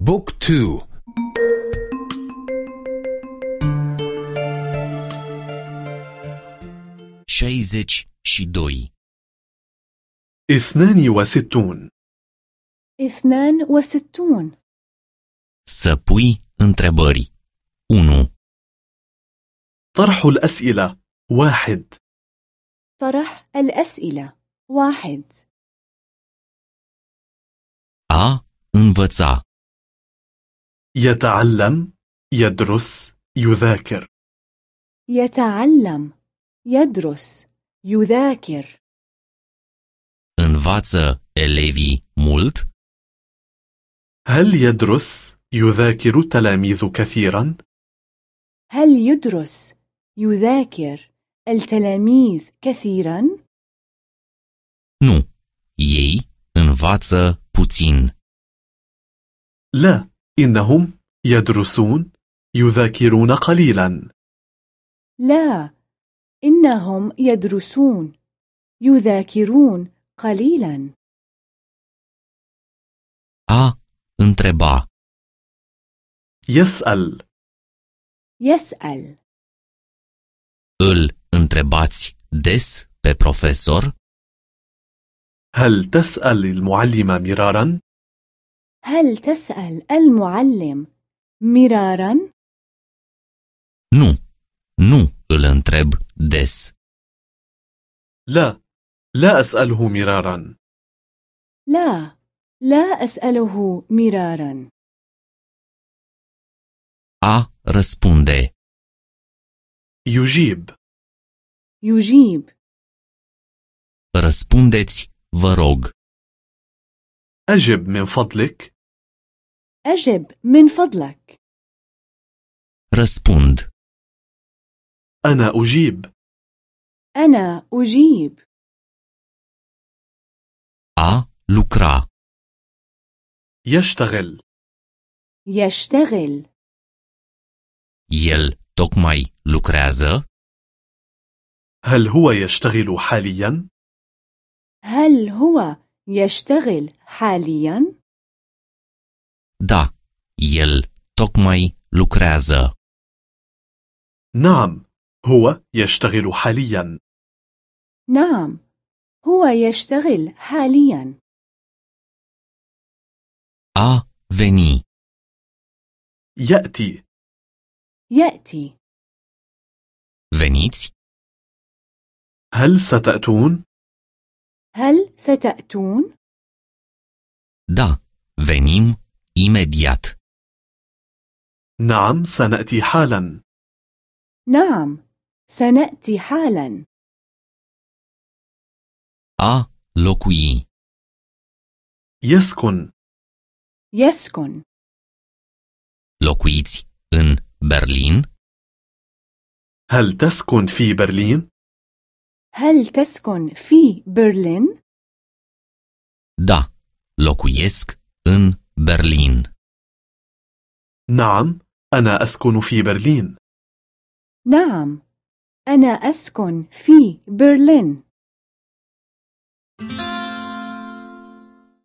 Book two. Șaizeci și doi اثنان وستون. اثنان وستون. Să pui întrebări. 1. طرح الأسئلة. واحد. طرح الأسئلة. واحد. A învăța. يتعلم يدرس يذاكر يتعلم يدرس يذاكر Învață elevii mult? هل يدرس يذاكر التلاميذ كثيرا؟ هل يدرس يذاكر التلاميذ كثيرا؟ Nu. Ei învață puțin. لا إنهم يدرسون يذاكرون قليلا. لا إنهم يدرسون يذاكرون قليلا. A întreba. يسأل. يسأل. Îl întrebați des pe profesor? هل تسأل المعلم مرارا؟ هل تسأل المعلم مرارا؟ Nu. Nu îl întreb des. لا لا أسأله مرارا لا لا أسأله مرارا A răspunde يجيب يجيب Răspundeți, vă rog. أجب من فضلك أجب من فضلك Răspund. أنا أجيب أنا أجيب A lucra. يشتغل يشتغل El tocmai lucrează? هل هو يشتغل حاليا؟ هل هو يشتغل حاليا؟ Da. El tocmai lucrează. نعم هو يشتغل حاليا نعم هو يشتغل حاليا A veni. يأتي يأتي Veniți? هل ستأتون؟ هل ستأتون؟ Da. Venim imediat. نعم سنأتي حالا نعم سنأتي حالا A locui. يسكن يسكن Locuiți în Berlin? هل تسكن في برلين؟ هل تسكن في برلين؟ Da. Locuiesc în Berlin. نعم أنا أسكن في برلين نعم أنا أسكن في برلين